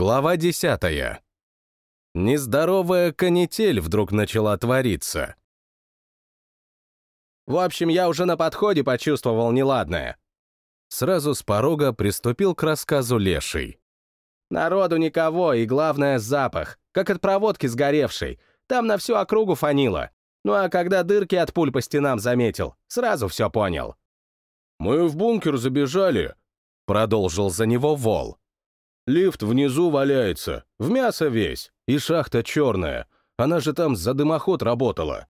Глава десятая. Нездоровая канитель вдруг начала твориться. В общем, я уже на подходе почувствовал неладное. Сразу с порога приступил к рассказу Леший. Народу никого, и главное — запах, как от проводки сгоревшей. Там на всю округу фанило. Ну а когда дырки от пуль по стенам заметил, сразу все понял. «Мы в бункер забежали», — продолжил за него Вол. Лифт внизу валяется, в мясо весь, и шахта черная. Она же там за дымоход работала.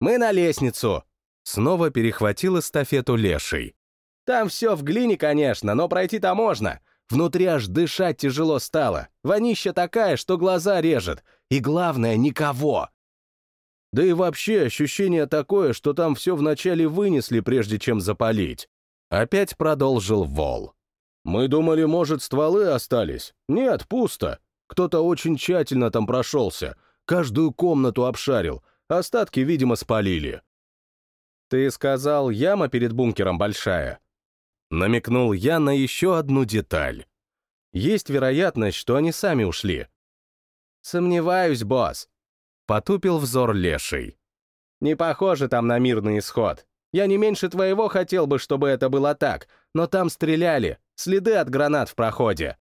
«Мы на лестницу!» Снова перехватил эстафету леший. «Там все в глине, конечно, но пройти-то можно. Внутри аж дышать тяжело стало. Вонища такая, что глаза режет. И главное, никого!» Да и вообще ощущение такое, что там все вначале вынесли, прежде чем запалить. Опять продолжил Вол. Мы думали, может, стволы остались. Нет, пусто. Кто-то очень тщательно там прошелся, каждую комнату обшарил, остатки, видимо, спалили. «Ты сказал, яма перед бункером большая?» Намекнул я на еще одну деталь. «Есть вероятность, что они сами ушли». «Сомневаюсь, босс», — потупил взор леший. «Не похоже там на мирный исход. Я не меньше твоего хотел бы, чтобы это было так, но там стреляли, следы от гранат в проходе.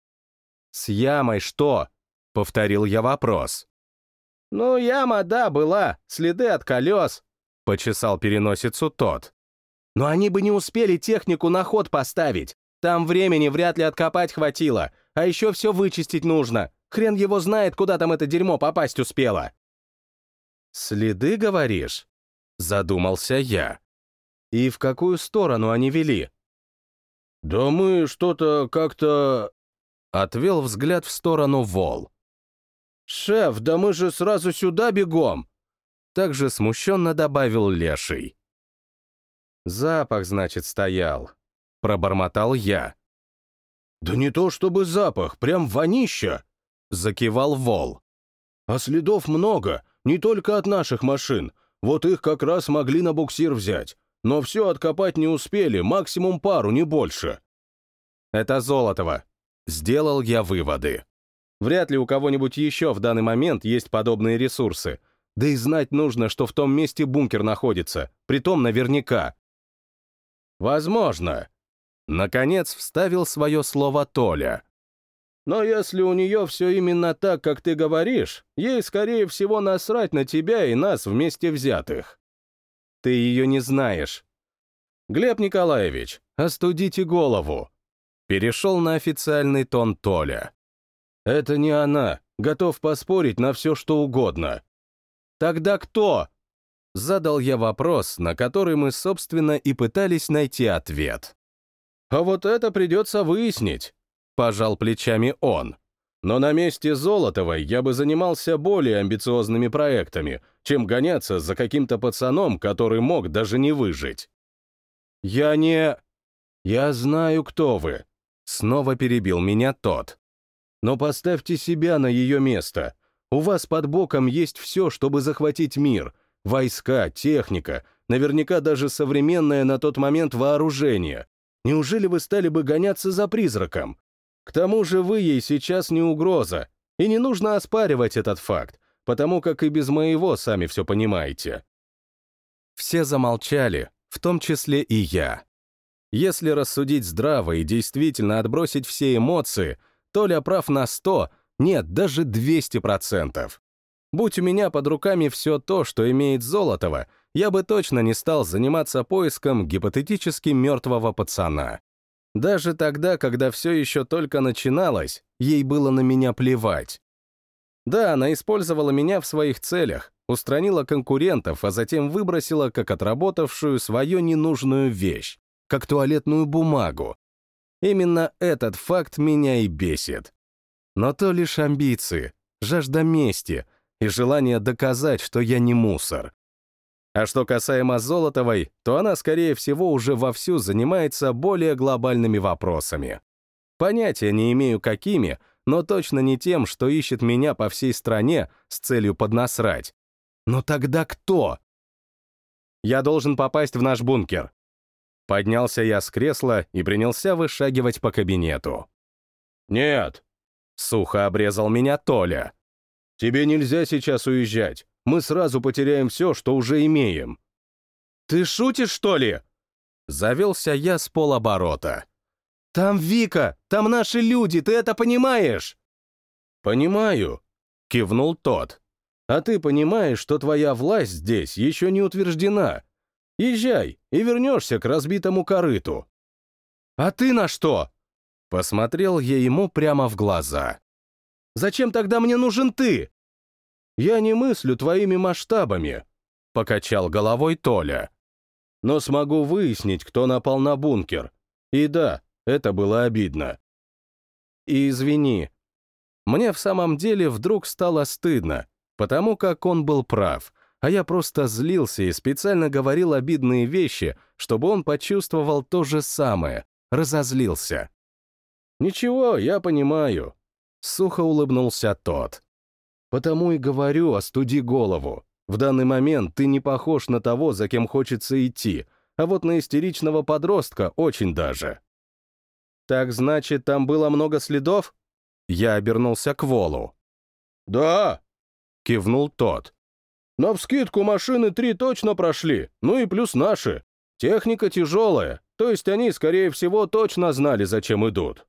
«С ямой что?» — повторил я вопрос. «Ну, яма, да, была, следы от колес», — почесал переносицу тот. «Но они бы не успели технику на ход поставить. Там времени вряд ли откопать хватило, а еще все вычистить нужно. Хрен его знает, куда там это дерьмо попасть успело». «Следы, говоришь?» — задумался я. «И в какую сторону они вели?» «Да мы что-то как-то...» Отвел взгляд в сторону Вол. «Шеф, да мы же сразу сюда бегом!» Также смущенно добавил Леший. «Запах, значит, стоял», — пробормотал я. «Да не то чтобы запах, прям вонища!» — закивал Вол. «А следов много, не только от наших машин. Вот их как раз могли на буксир взять. Но все откопать не успели, максимум пару, не больше. Это Золотого. Сделал я выводы. Вряд ли у кого-нибудь еще в данный момент есть подобные ресурсы. Да и знать нужно, что в том месте бункер находится, притом наверняка. Возможно. Наконец вставил свое слово Толя. Но если у нее все именно так, как ты говоришь, ей, скорее всего, насрать на тебя и нас вместе взятых. Ты ее не знаешь. Глеб Николаевич, остудите голову. Перешел на официальный тон Толя. Это не она. Готов поспорить на все, что угодно. Тогда кто? Задал я вопрос, на который мы, собственно, и пытались найти ответ. А вот это придется выяснить. Пожал плечами он. Но на месте Золотовой я бы занимался более амбициозными проектами, чем гоняться за каким-то пацаном, который мог даже не выжить. «Я не...» «Я знаю, кто вы», — снова перебил меня тот. «Но поставьте себя на ее место. У вас под боком есть все, чтобы захватить мир. Войска, техника, наверняка даже современное на тот момент вооружение. Неужели вы стали бы гоняться за призраком? К тому же вы ей сейчас не угроза, и не нужно оспаривать этот факт, потому как и без моего сами все понимаете. Все замолчали, в том числе и я. Если рассудить здраво и действительно отбросить все эмоции, Толя прав на 100, нет, даже 200%. Будь у меня под руками все то, что имеет Золотого, я бы точно не стал заниматься поиском гипотетически мертвого пацана. Даже тогда, когда все еще только начиналось, ей было на меня плевать. Да, она использовала меня в своих целях, устранила конкурентов, а затем выбросила как отработавшую свою ненужную вещь, как туалетную бумагу. Именно этот факт меня и бесит. Но то лишь амбиции, жажда мести и желание доказать, что я не мусор. А что касаемо Золотовой, то она, скорее всего, уже вовсю занимается более глобальными вопросами. Понятия не имею, какими, но точно не тем, что ищет меня по всей стране с целью поднасрать. Но тогда кто? Я должен попасть в наш бункер. Поднялся я с кресла и принялся вышагивать по кабинету. «Нет!» Сухо обрезал меня Толя. «Тебе нельзя сейчас уезжать. Мы сразу потеряем все, что уже имеем». «Ты шутишь, что ли?» Завелся я с полоборота. «Там Вика, там наши люди, ты это понимаешь?» «Понимаю», — кивнул тот. «А ты понимаешь, что твоя власть здесь еще не утверждена. Езжай и вернешься к разбитому корыту». «А ты на что?» Посмотрел я ему прямо в глаза. «Зачем тогда мне нужен ты?» «Я не мыслю твоими масштабами», — покачал головой Толя. «Но смогу выяснить, кто напал на бункер. И да, это было обидно». И извини. Мне в самом деле вдруг стало стыдно, потому как он был прав, а я просто злился и специально говорил обидные вещи, чтобы он почувствовал то же самое, разозлился. «Ничего, я понимаю», — сухо улыбнулся тот. «Потому и говорю, остуди голову. В данный момент ты не похож на того, за кем хочется идти, а вот на истеричного подростка очень даже». «Так значит, там было много следов?» Я обернулся к Волу. «Да», — кивнул тот. «На вскидку машины три точно прошли, ну и плюс наши. Техника тяжелая, то есть они, скорее всего, точно знали, зачем идут».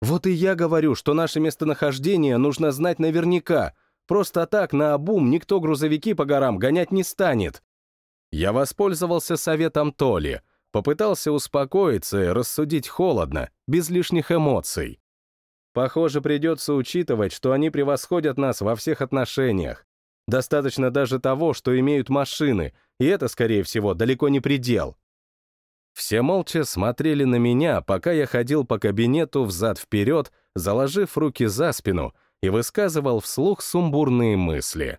Вот и я говорю, что наше местонахождение нужно знать наверняка. Просто так на обум никто грузовики по горам гонять не станет. Я воспользовался советом Толи, попытался успокоиться и рассудить холодно, без лишних эмоций. Похоже, придется учитывать, что они превосходят нас во всех отношениях. Достаточно даже того, что имеют машины, и это, скорее всего, далеко не предел. Все молча смотрели на меня, пока я ходил по кабинету взад-вперед, заложив руки за спину и высказывал вслух сумбурные мысли.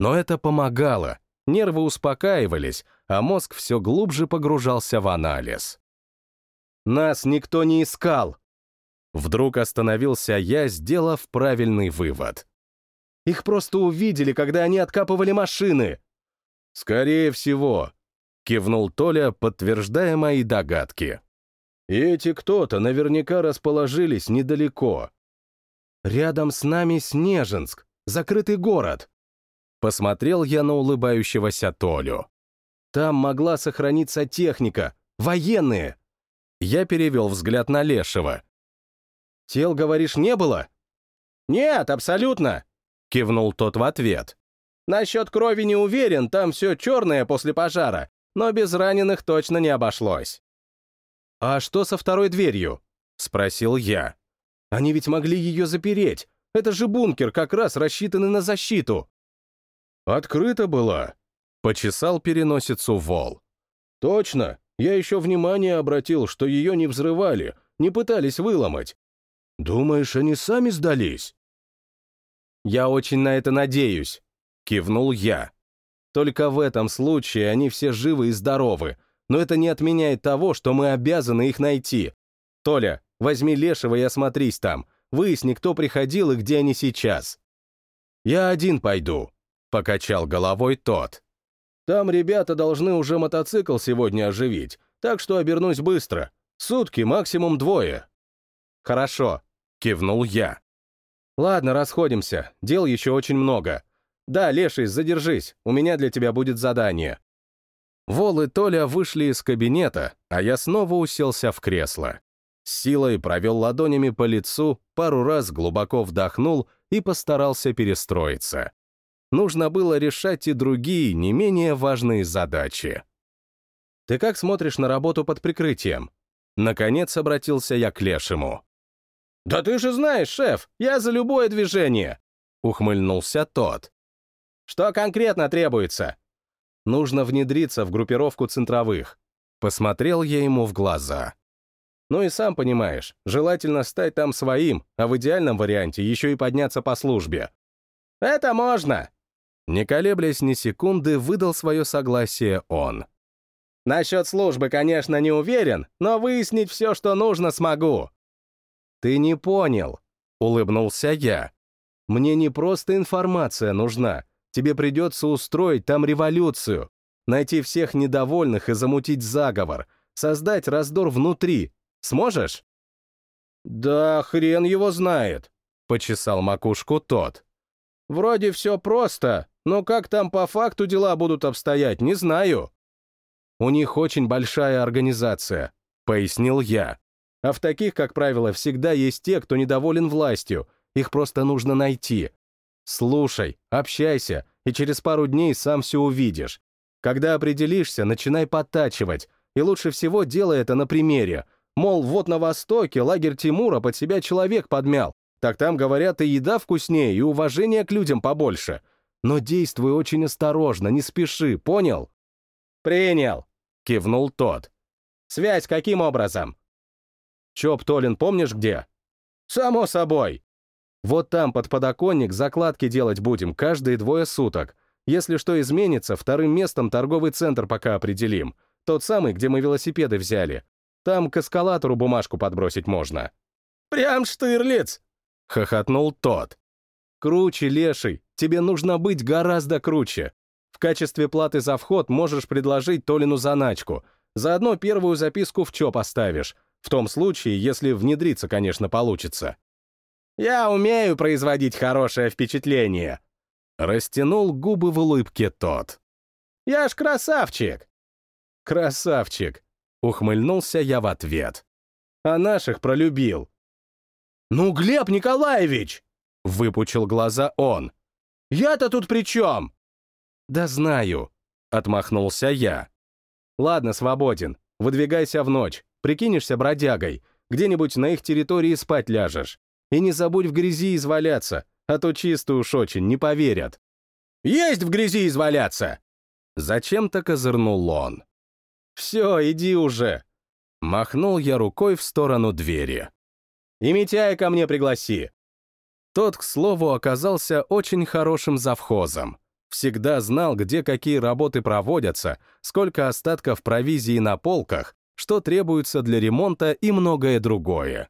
Но это помогало, нервы успокаивались, а мозг все глубже погружался в анализ. «Нас никто не искал!» Вдруг остановился я, сделав правильный вывод. «Их просто увидели, когда они откапывали машины!» «Скорее всего», Кивнул Толя, подтверждая мои догадки. И эти кто-то наверняка расположились недалеко. Рядом с нами Снежинск, закрытый город. Посмотрел я на улыбающегося Толю. Там могла сохраниться техника, военные. Я перевел взгляд на Лешего. «Тел, говоришь, не было?» «Нет, абсолютно», — кивнул тот в ответ. «Насчет крови не уверен, там все черное после пожара, но без раненых точно не обошлось. «А что со второй дверью?» — спросил я. «Они ведь могли ее запереть. Это же бункер, как раз рассчитанный на защиту». «Открыта была», — почесал переносицу Вол. «Точно. Я еще внимание обратил, что ее не взрывали, не пытались выломать. Думаешь, они сами сдались?» «Я очень на это надеюсь», — кивнул я. Только в этом случае они все живы и здоровы, но это не отменяет того, что мы обязаны их найти. Толя, возьми Лешего и осмотрись там, выясни, кто приходил и где они сейчас. Я один пойду, — покачал головой тот. Там ребята должны уже мотоцикл сегодня оживить, так что обернусь быстро. Сутки, максимум двое. Хорошо, — кивнул я. Ладно, расходимся, дел еще очень много. «Да, Леший, задержись, у меня для тебя будет задание». Вол и Толя вышли из кабинета, а я снова уселся в кресло. С силой провел ладонями по лицу, пару раз глубоко вдохнул и постарался перестроиться. Нужно было решать и другие, не менее важные задачи. «Ты как смотришь на работу под прикрытием?» Наконец обратился я к Лешему. «Да ты же знаешь, шеф, я за любое движение!» Ухмыльнулся тот. Что конкретно требуется? Нужно внедриться в группировку центровых. Посмотрел я ему в глаза. Ну и сам понимаешь, желательно стать там своим, а в идеальном варианте еще и подняться по службе. Это можно! Не колеблясь ни секунды, выдал свое согласие он. Насчет службы, конечно, не уверен, но выяснить все, что нужно, смогу. Ты не понял, улыбнулся я. Мне не просто информация нужна, Тебе придется устроить там революцию, найти всех недовольных и замутить заговор, создать раздор внутри. Сможешь? Да, хрен его знает. почесал макушку тот. Вроде все просто, но как там по факту дела будут обстоять, не знаю. У них очень большая организация, пояснил я. А в таких, как правило, всегда есть те, кто недоволен властью, их просто нужно найти. Слушай, общайся, и через пару дней сам все увидишь. Когда определишься, начинай подтачивать, и лучше всего делай это на примере. Мол, вот на Востоке лагерь Тимура под себя человек подмял, так там, говорят, и еда вкуснее, и уважение к людям побольше. Но действуй очень осторожно, не спеши, понял? Принял, кивнул тот. Связь каким образом? Чоп Толин помнишь где? Само собой. Вот там под подоконник закладки делать будем каждые двое суток. Если что изменится, вторым местом торговый центр пока определим. Тот самый, где мы велосипеды взяли. Там к эскалатору бумажку подбросить можно. Прям штырлиц! — хохотнул тот. «Круче, леший, тебе нужно быть гораздо круче. В качестве платы за вход можешь предложить Толину заначку. Заодно первую записку в чё поставишь. В том случае, если внедриться, конечно, получится». «Я умею производить хорошее впечатление», — растянул губы в улыбке тот. «Я ж красавчик!» «Красавчик!» — ухмыльнулся я в ответ. «А наших пролюбил. «Ну, Глеб Николаевич!» — выпучил глаза он. «Я-то тут при чем?» «Да знаю», — отмахнулся я. «Ладно, свободен. Выдвигайся в ночь. Прикинешься бродягой. Где-нибудь на их территории спать ляжешь. И не забудь в грязи изваляться, а то чисто уж очень, не поверят». «Есть в грязи изваляться!» Зачем-то козырнул он. «Все, иди уже!» Махнул я рукой в сторону двери. И Митяя ко мне пригласи!» Тот, к слову, оказался очень хорошим завхозом. Всегда знал, где какие работы проводятся, сколько остатков провизии на полках, что требуется для ремонта и многое другое.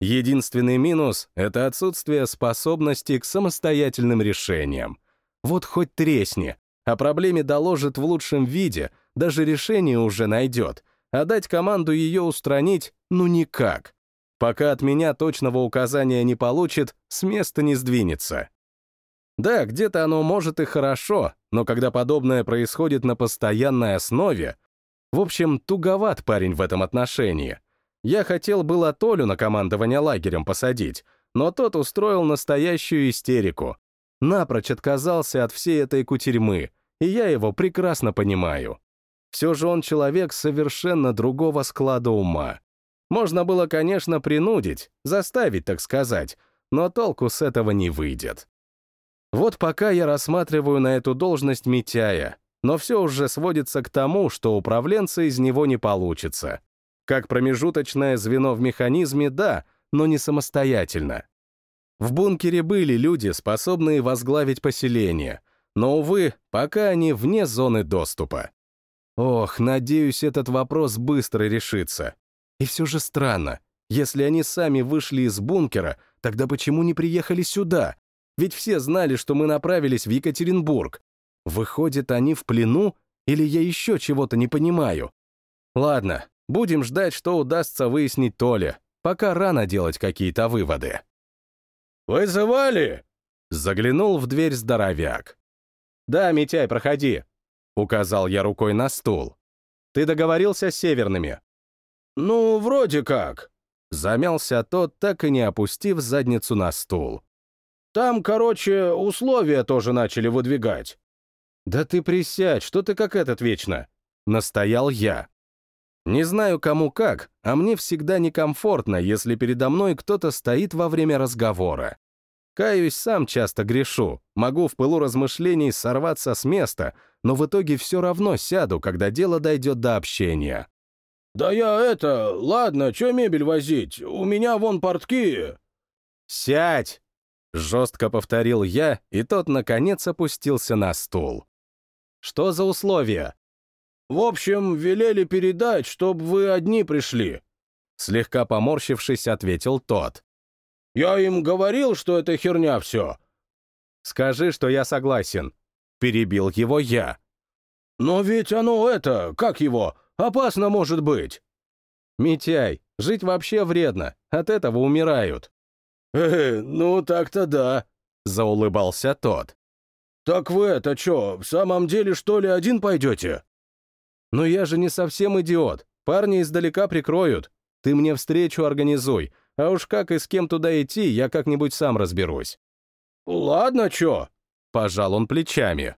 Единственный минус — это отсутствие способности к самостоятельным решениям. Вот хоть тресни, о проблеме доложит в лучшем виде, даже решение уже найдет, а дать команду ее устранить — ну никак. Пока от меня точного указания не получит, с места не сдвинется. Да, где-то оно может и хорошо, но когда подобное происходит на постоянной основе... В общем, туговат парень в этом отношении. Я хотел было Толю на командование лагерем посадить, но тот устроил настоящую истерику. Напрочь отказался от всей этой кутерьмы, и я его прекрасно понимаю. Все же он человек совершенно другого склада ума. Можно было, конечно, принудить, заставить, так сказать, но толку с этого не выйдет. Вот пока я рассматриваю на эту должность Митяя, но все уже сводится к тому, что управленца из него не получится. Как промежуточное звено в механизме, да, но не самостоятельно. В бункере были люди, способные возглавить поселение, но, увы, пока они вне зоны доступа. Ох, надеюсь, этот вопрос быстро решится. И все же странно. Если они сами вышли из бункера, тогда почему не приехали сюда? Ведь все знали, что мы направились в Екатеринбург. Выходит, они в плену? Или я еще чего-то не понимаю? Ладно, будем ждать, что удастся выяснить Толе. Пока рано делать какие-то выводы. «Вызывали?» Заглянул в дверь здоровяк. «Да, Митяй, проходи», — указал я рукой на стул. «Ты договорился с северными?» «Ну, вроде как», — замялся тот, так и не опустив задницу на стул. «Там, короче, условия тоже начали выдвигать». «Да ты присядь, что ты как этот вечно?» — настоял я. Не знаю, кому как, а мне всегда некомфортно, если передо мной кто-то стоит во время разговора. Каюсь, сам часто грешу, могу в пылу размышлений сорваться с места, но в итоге все равно сяду, когда дело дойдет до общения. «Да я это... Ладно, чё мебель возить? У меня вон портки...» «Сядь!» — жестко повторил я, и тот, наконец, опустился на стул. «Что за условия?» «В общем, велели передать, чтоб вы одни пришли», — слегка поморщившись, ответил тот. «Я им говорил, что это херня все». «Скажи, что я согласен», — перебил его я. «Но ведь оно это, как его, Опасно может быть!» «Митяй, жить вообще вредно, от этого умирают». «Э, ну так-то да», — заулыбался тот. «Так вы это что, в самом деле, что ли, один пойдете?» «Ну я же не совсем идиот. Парни издалека прикроют. Ты мне встречу организуй, а уж как и с кем туда идти, я как-нибудь сам разберусь». «Ладно, чё?» — пожал он плечами.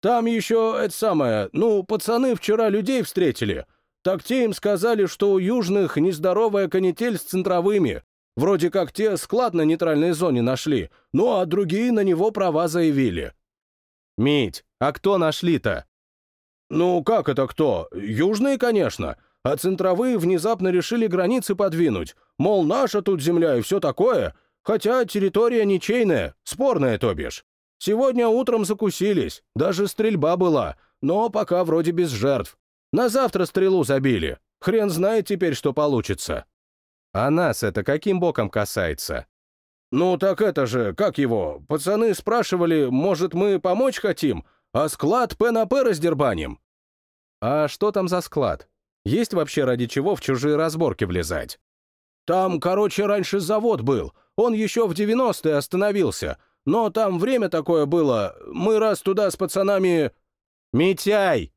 «Там еще это самое, ну, пацаны вчера людей встретили. Так те им сказали, что у южных нездоровая канитель с центровыми. Вроде как те склад на нейтральной зоне нашли, ну а другие на него права заявили». «Мить, а кто нашли-то?» «Ну, как это кто? Южные, конечно. А центровые внезапно решили границы подвинуть. Мол, наша тут земля и все такое. Хотя территория ничейная, спорная, то бишь. Сегодня утром закусились, даже стрельба была, но пока вроде без жертв. На завтра стрелу забили. Хрен знает теперь, что получится. А нас это каким боком касается? Ну так это же, как его, пацаны спрашивали, может, мы помочь хотим, а склад П на П раздербаним. А что там за склад? Есть вообще ради чего в чужие разборки влезать? Там, короче, раньше завод был. Он еще в 90-е остановился. Но там время такое было. Мы раз туда с пацанами... Митяй!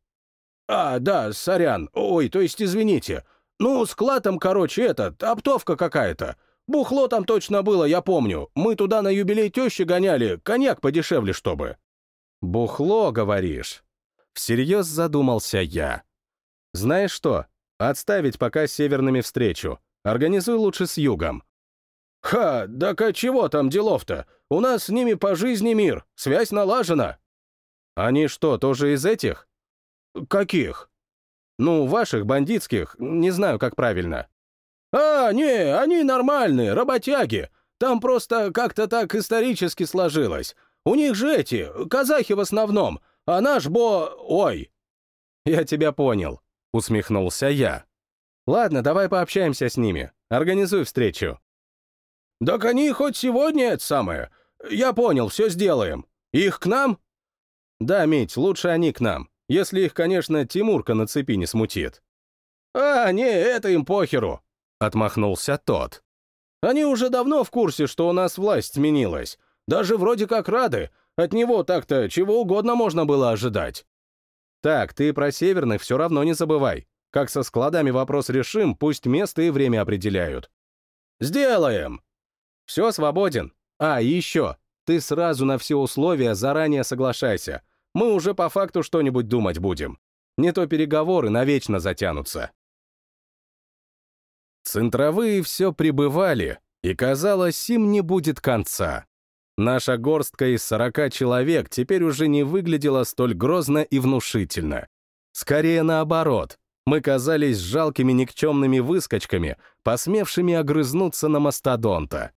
А, да, сорян. Ой, то есть извините. Ну, склад там, короче, этот, оптовка какая-то. Бухло там точно было, я помню. Мы туда на юбилей тещи гоняли, коньяк подешевле, чтобы. Бухло, говоришь? Всерьез задумался я. Знаешь что? Отставить пока с северными встречу. Организуй лучше с югом. Ха, да-ка чего там делов-то? У нас с ними по жизни мир, связь налажена. Они что, тоже из этих? Каких? Ну, ваших, бандитских, не знаю, как правильно. А, не, они нормальные, работяги. Там просто как-то так исторически сложилось. У них же эти, казахи в основном, а наш бо... Ой. Я тебя понял. — усмехнулся я. «Ладно, давай пообщаемся с ними. Организуй встречу». «Так они хоть сегодня это самое. Я понял, все сделаем. Их к нам?» «Да, Мить, лучше они к нам. Если их, конечно, Тимурка на цепи не смутит». «А, не, это им похеру», — отмахнулся тот. «Они уже давно в курсе, что у нас власть сменилась. Даже вроде как рады. От него так-то чего угодно можно было ожидать». Так, ты про северных все равно не забывай. Как со складами вопрос решим, пусть место и время определяют. Сделаем! Все, свободен. А, еще. Ты сразу на все условия заранее соглашайся. Мы уже по факту что-нибудь думать будем. Не то переговоры навечно затянутся. Центровые все прибывали, и казалось, им не будет конца. Наша горстка из сорока человек теперь уже не выглядела столь грозно и внушительно. Скорее наоборот, мы казались жалкими никчемными выскочками, посмевшими огрызнуться на мастодонта.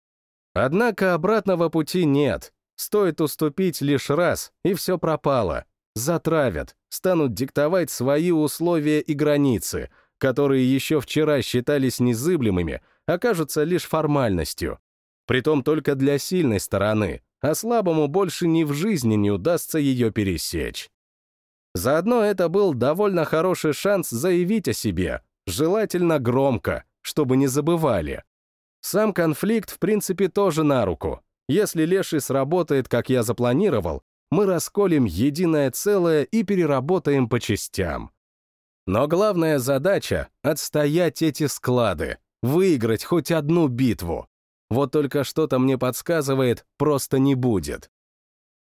Однако обратного пути нет. Стоит уступить лишь раз, и все пропало. Затравят, станут диктовать свои условия и границы, которые еще вчера считались незыблемыми, окажутся лишь формальностью. Притом только для сильной стороны, а слабому больше ни в жизни не удастся ее пересечь. Заодно это был довольно хороший шанс заявить о себе, желательно громко, чтобы не забывали. Сам конфликт, в принципе, тоже на руку. Если Леший сработает, как я запланировал, мы расколем единое целое и переработаем по частям. Но главная задача — отстоять эти склады, выиграть хоть одну битву. Вот только что-то мне подсказывает, просто не будет.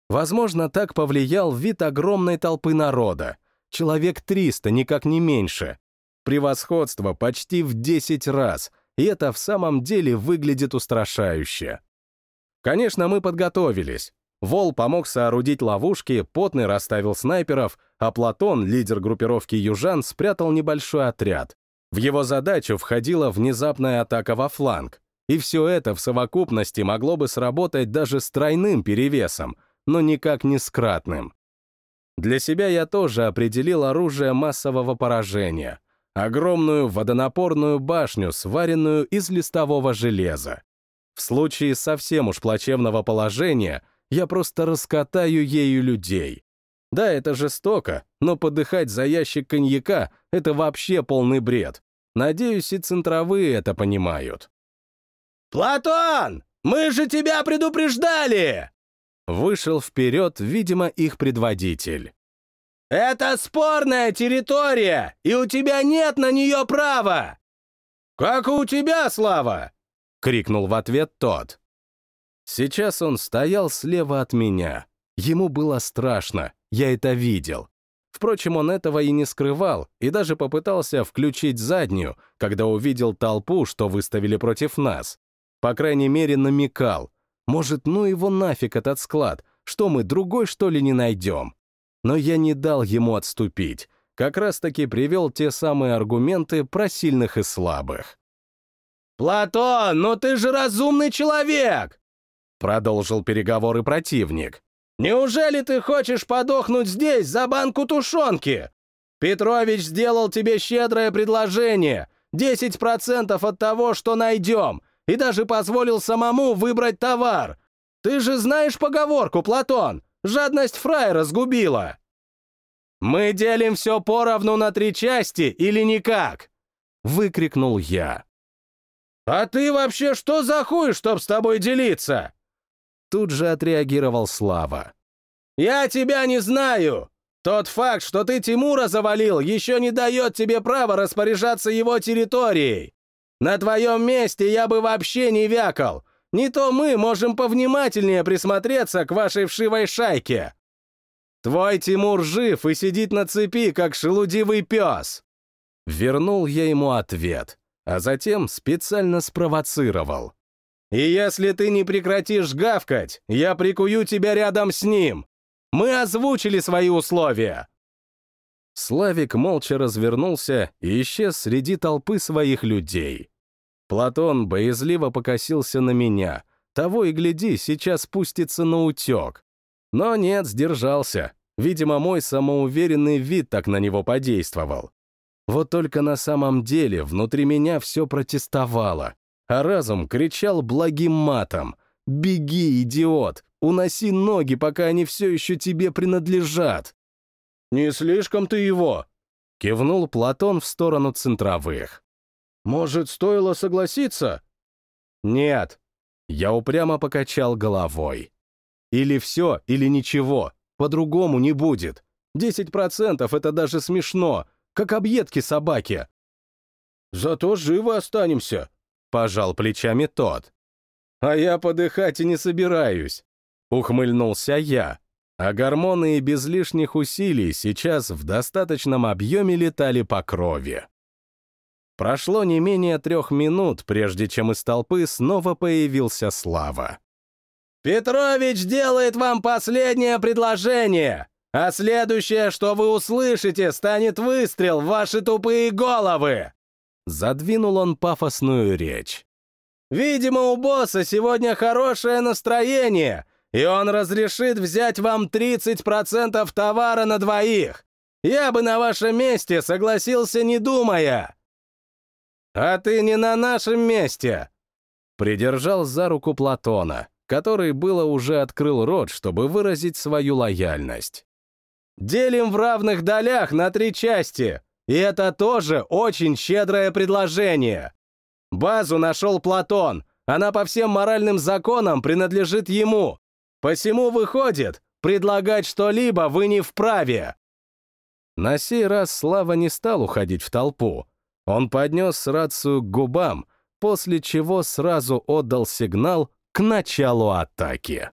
Возможно, так повлиял вид огромной толпы народа. Человек 300, никак не меньше. Превосходство почти в 10 раз, и это в самом деле выглядит устрашающе. Конечно, мы подготовились. Вол помог соорудить ловушки, Потный расставил снайперов, а Платон, лидер группировки южан, спрятал небольшой отряд. В его задачу входила внезапная атака во фланг. И все это в совокупности могло бы сработать даже с тройным перевесом, но никак не с кратным. Для себя я тоже определил оружие массового поражения — огромную водонапорную башню, сваренную из листового железа. В случае совсем уж плачевного положения я просто раскатаю ею людей. Да, это жестоко, но подыхать за ящик коньяка — это вообще полный бред. Надеюсь, и центровые это понимают. «Платон! Мы же тебя предупреждали!» Вышел вперед, видимо, их предводитель. «Это спорная территория, и у тебя нет на нее права!» «Как у тебя, Слава!» — крикнул в ответ тот. Сейчас он стоял слева от меня. Ему было страшно, я это видел. Впрочем, он этого и не скрывал, и даже попытался включить заднюю, когда увидел толпу, что выставили против нас. По крайней мере, намекал. Может, ну его нафиг этот склад, что мы другой, что ли, не найдем? Но я не дал ему отступить, как раз-таки привел те самые аргументы про сильных и слабых. «Платон, ну ты же разумный человек!» Продолжил переговоры противник. «Неужели ты хочешь подохнуть здесь за банку тушенки? Петрович сделал тебе щедрое предложение, 10% от того, что найдем, и даже позволил самому выбрать товар. Ты же знаешь поговорку, Платон, жадность фраера сгубила. «Мы делим все поровну на три части или никак?» — выкрикнул я. «А ты вообще что за хуй, чтоб с тобой делиться?» Тут же отреагировал Слава. «Я тебя не знаю! Тот факт, что ты Тимура завалил, еще не дает тебе права распоряжаться его территорией. На твоем месте я бы вообще не вякал. Не то мы можем повнимательнее присмотреться к вашей вшивой шайке. Твой Тимур жив и сидит на цепи, как шелудивый пес!» Вернул я ему ответ, а затем специально спровоцировал. И если ты не прекратишь гавкать, я прикую тебя рядом с ним. Мы озвучили свои условия!» Славик молча развернулся и исчез среди толпы своих людей. Платон боязливо покосился на меня. Того и гляди, сейчас спустится на утек. Но нет, сдержался. Видимо, мой самоуверенный вид так на него подействовал. Вот только на самом деле внутри меня все протестовало а разум кричал благим матом. «Беги, идиот! Уноси ноги, пока они все еще тебе принадлежат!» «Не слишком ты его!» — кивнул Платон в сторону центровых. «Может, стоило согласиться?» «Нет». Я упрямо покачал головой. «Или все, или ничего. По-другому не будет. Десять процентов — это даже смешно, как объедки собаки». «Зато живы останемся», Пожал плечами тот. А я подыхать и не собираюсь. Ухмыльнулся я. А гормоны и без лишних усилий сейчас в достаточном объеме летали по крови. Прошло не менее трех минут, прежде чем из толпы снова появился Слава. «Петрович делает вам последнее предложение, а следующее, что вы услышите, станет выстрел в ваши тупые головы!» Задвинул он пафосную речь. «Видимо, у босса сегодня хорошее настроение, и он разрешит взять вам 30% товара на двоих. Я бы на вашем месте согласился, не думая». «А ты не на нашем месте!» Придержал за руку Платона, который было уже открыл рот, чтобы выразить свою лояльность. «Делим в равных долях на три части. И это тоже очень щедрое предложение. Базу нашел Платон, она по всем моральным законам принадлежит ему. Посему выходит, предлагать что-либо вы не вправе. На сей раз Слава не стал уходить в толпу. Он поднес рацию к губам, после чего сразу отдал сигнал к началу атаки.